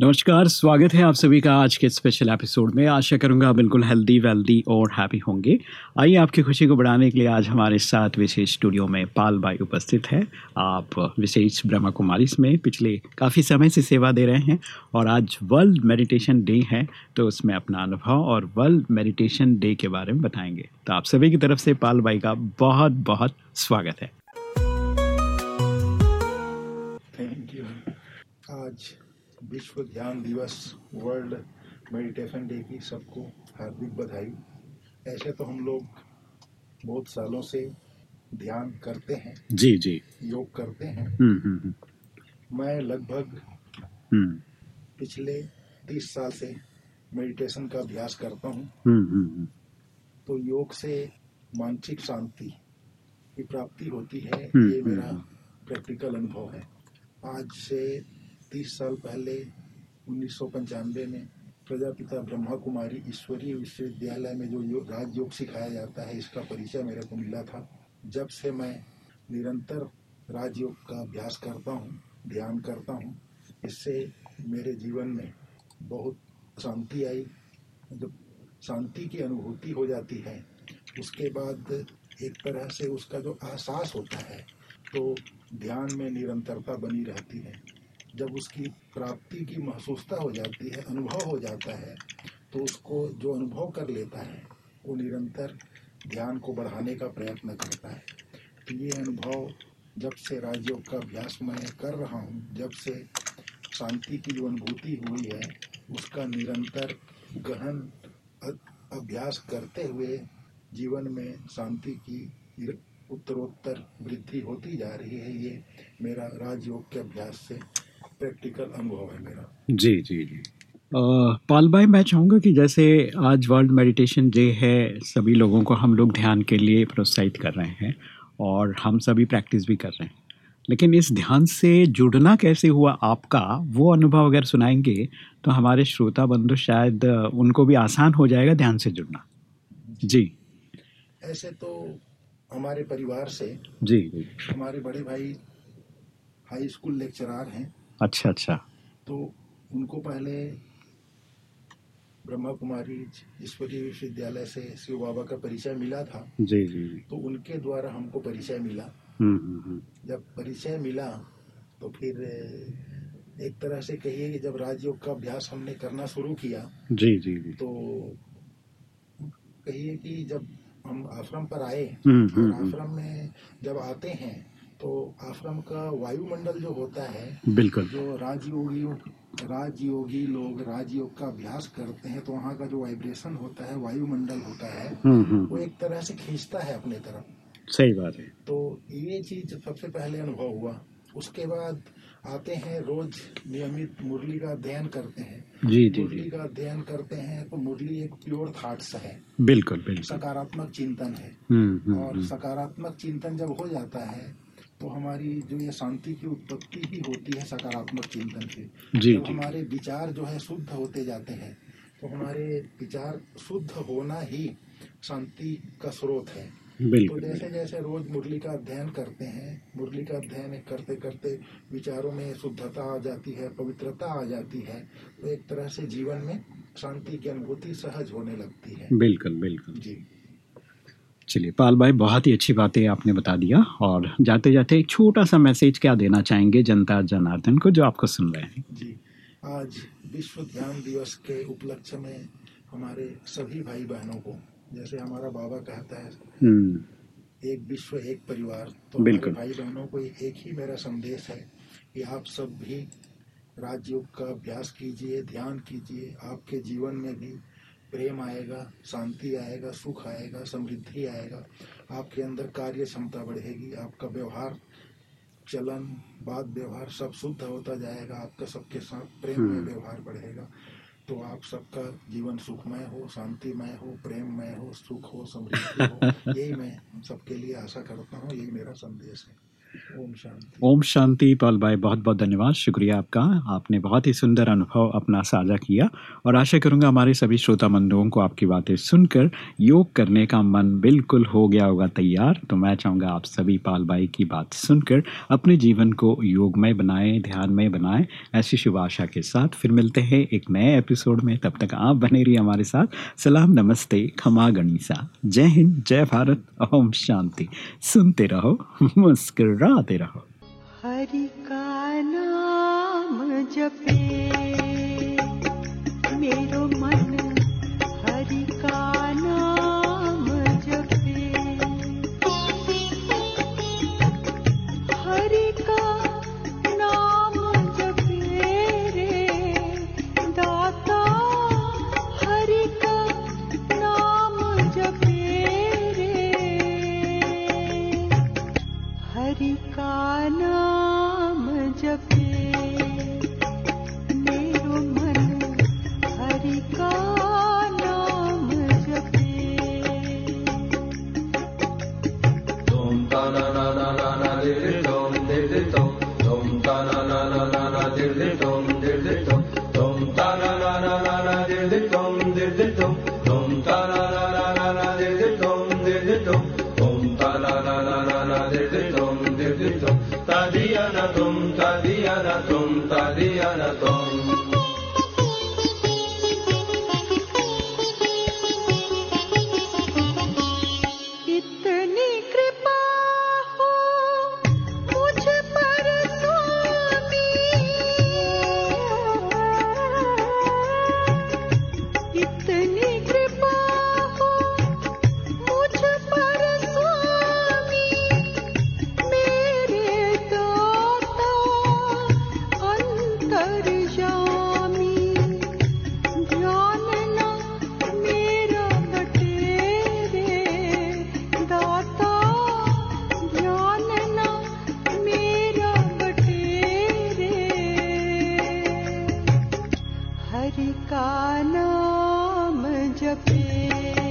नमस्कार, स्वागत है आप सभी का आज के स्पेशल एपिसोड में। आशा करूँगा बिल्कुल हेल्दी वेल्दी और हैप्पी होंगे। आइए आपकी खुशी को बढ़ाने के लिए आज हमारे साथ विशेष स्टूडियो में पाल भाई उपस्थित है। आप विशेष ब्रह्मा कुमारी में पिछले काफ़ी समय से सेवा दे रहे हैं और आज वर्ल्ड मेडिटेशन डे है तो उसमें अपना अनुभव और वर्ल्ड मेडिटेशन डे के बारे में बताएँगे। तो आप सभी की तरफ़ से पाल भाई का बहुत बहुत स्वागत है। आज विश्व ध्यान दिवस वर्ल्ड मेडिटेशन डे की सबको हार्दिक बधाई। ऐसे तो हम लोग बहुत सालों से ध्यान करते हैं जी जी। योग करते हैं। हम्म हम्म मैं लगभग हम्म। पिछले तीस साल से मेडिटेशन का अभ्यास करता हूँ। हम्म हम्म तो योग से मानसिक शांति की प्राप्ति होती है हम्म, ये मेरा हम्म। प्रैक्टिकल अनुभव है। आज से तीस साल पहले, उन्नीस सौ पंचानवे में प्रजापिता ब्रह्मा कुमारी ईश्वरीय विश्वविद्यालय में जो योग राजयोग सिखाया जाता है, इसका परिचय मेरे को मिला था। जब से मैं निरंतर राजयोग का अभ्यास करता हूँ, ध्यान करता हूँ, इससे मेरे जीवन में बहुत शांति आई। जब शांति की अनुभूति हो जाती है, उसके बाद एक तरह से उसका जो एहसास होता है तो ध्यान में निरंतरता बनी रहती है। जब उसकी प्राप्ति की महसूसता हो जाती है, अनुभव हो जाता है तो उसको जो अनुभव कर लेता है, वो निरंतर ध्यान को बढ़ाने का प्रयत्न करता है। तो ये अनुभव जब से राजयोग का अभ्यास मैं कर रहा हूँ, जब से शांति की जो अनुभूति हुई है, उसका निरंतर गहन अभ्यास करते हुए जीवन में शांति की उत्तरोत्तर वृद्धि होती जा रही है। ये मेरा राजयोग के अभ्यास से प्रैक्टिकल अनुभव है मेरा। जी जी जी। पाल भाई मैं चाहूँगा कि जैसे आज वर्ल्ड मेडिटेशन डे है सभी लोगों को हम लोग ध्यान के लिए प्रोत्साहित कर रहे हैं और हम सभी प्रैक्टिस भी कर रहे हैं। लेकिन इस ध्यान से जुड़ना कैसे हुआ आपका वो अनुभव अगर सुनाएँगे तो हमारे श्रोता बंधु शायद उनको भी आसान हो जाएगा ध्यान से जुड़ना। जी। ऐसे तो हमारे परिवार से जी जी। हमारे बड़े भाई हाई स्कूल लेक्चरार हैं। अच्छा अच्छा। तो उनको पहले ब्रह्मा कुमारी ईश्वरीय विश्वविद्यालय से शिव बाबा का परिचय मिला था। जी जी तो उनके द्वारा हमको परिचय मिला। हम्म हम्म हम्म, जब परिचय मिला तो फिर एक तरह से कहिए कि जब राजयोग का अभ्यास हमने करना शुरू किया जी जी जी। तो कहिए कि जब हम आश्रम पर आए आश्रम में जब आते हैं तो आश्रम का वायुमंडल जो होता है बिल्कुल। जो राजयोगियों राजयोगी लोग राजयोग का अभ्यास करते हैं तो वहाँ का जो वाइब्रेशन होता है वायुमंडल होता है हम्म हम्म। वो एक तरह से खींचता है अपने तरफ़। सही बात है। तो ये चीज़ सबसे पहले अनुभव हुआ। उसके बाद आते हैं रोज नियमित मुरली का अध्ययन करते हैं। जी जी मुरली का अध्ययन करते हैं तो मुरली एक प्योर थॉट्स है। बिल्कुल बिल्कुल। सकारात्मक चिंतन है। हम्म और सकारात्मक चिंतन जब हो जाता है तो हमारी जो ये शांति की उत्पत्ति ही होती है सकारात्मक चिंतन से। जी जब जी। हमारे विचार जो है शुद्ध होते जाते हैं तो हमारे विचार शुद्ध होना ही शांति का स्रोत है। तो जैसे जैसे रोज मुरली का अध्ययन करते हैं मुरली का अध्ययन करते करते विचारों में शुद्धता आ जाती है पवित्रता आ जाती है तो एक तरह से जीवन में शांति की अनुभूति सहज होने लगती है। बिल्कुल बिल्कुल। जी। चलिए पाल भाई बहुत ही अच्छी बातें आपने बता दिया और जाते जाते एक छोटा सा मैसेज क्या देना चाहेंगे जनता जनार्दन को जो आपको सुन रहे हैं जी आज विश्व ध्यान दिवस के उपलक्ष्य में हमारे सभी भाई बहनों को जैसे हमारा बाबा कहता है हम्म, एक विश्व एक परिवार तो बिल्कुल। भाई बहनों को एक ही मेरा संदेश है कि आप सब भी राजयोग का अभ्यास कीजिए ध्यान कीजिए आपके जीवन में भी प्रेम आएगा शांति आएगा सुख आएगा समृद्धि आएगा। आपके अंदर कार्य क्षमता बढ़ेगी आपका व्यवहार चलन बात व्यवहार सब शुद्ध होता जाएगा आपका सबके साथ प्रेम में हम्म। व्यवहार बढ़ेगा। तो आप सबका जीवन सुखमय हो शांतिमय हो प्रेममय हो सुख हो समृद्धि हो यही मैं सबके लिए आशा करता हूँ यही मेरा संदेश है। ओम शांति। पाल भाई बहुत बहुत धन्यवाद। शुक्रिया आपका। आपने बहुत ही सुंदर अनुभव अपना साझा किया और आशा करूँगा हमारे सभी श्रोता बंधुओं को आपकी बातें सुनकर योग करने का मन बिल्कुल हो गया होगा तैयार। तो मैं चाहूँगा आप सभी पाल भाई की बात सुनकर अपने जीवन को योगमय बनाएँ, ध्यानमय बनाएँ, ऐसी शुभ आशा के साथ। फिर मिलते हैं एक नए एपिसोड में। तब तक आप बने रहिए हमारे साथ। सलाम, नमस्ते, खमा गणिसा। जय हिंद, जय भारत, ओम शांति। सुनते रहो मुस्कुराते रहा। हरि का नाम जपे मेरो मन Tadiana Dum, Tadiana Dum, Tadiana Hari का नाम जपे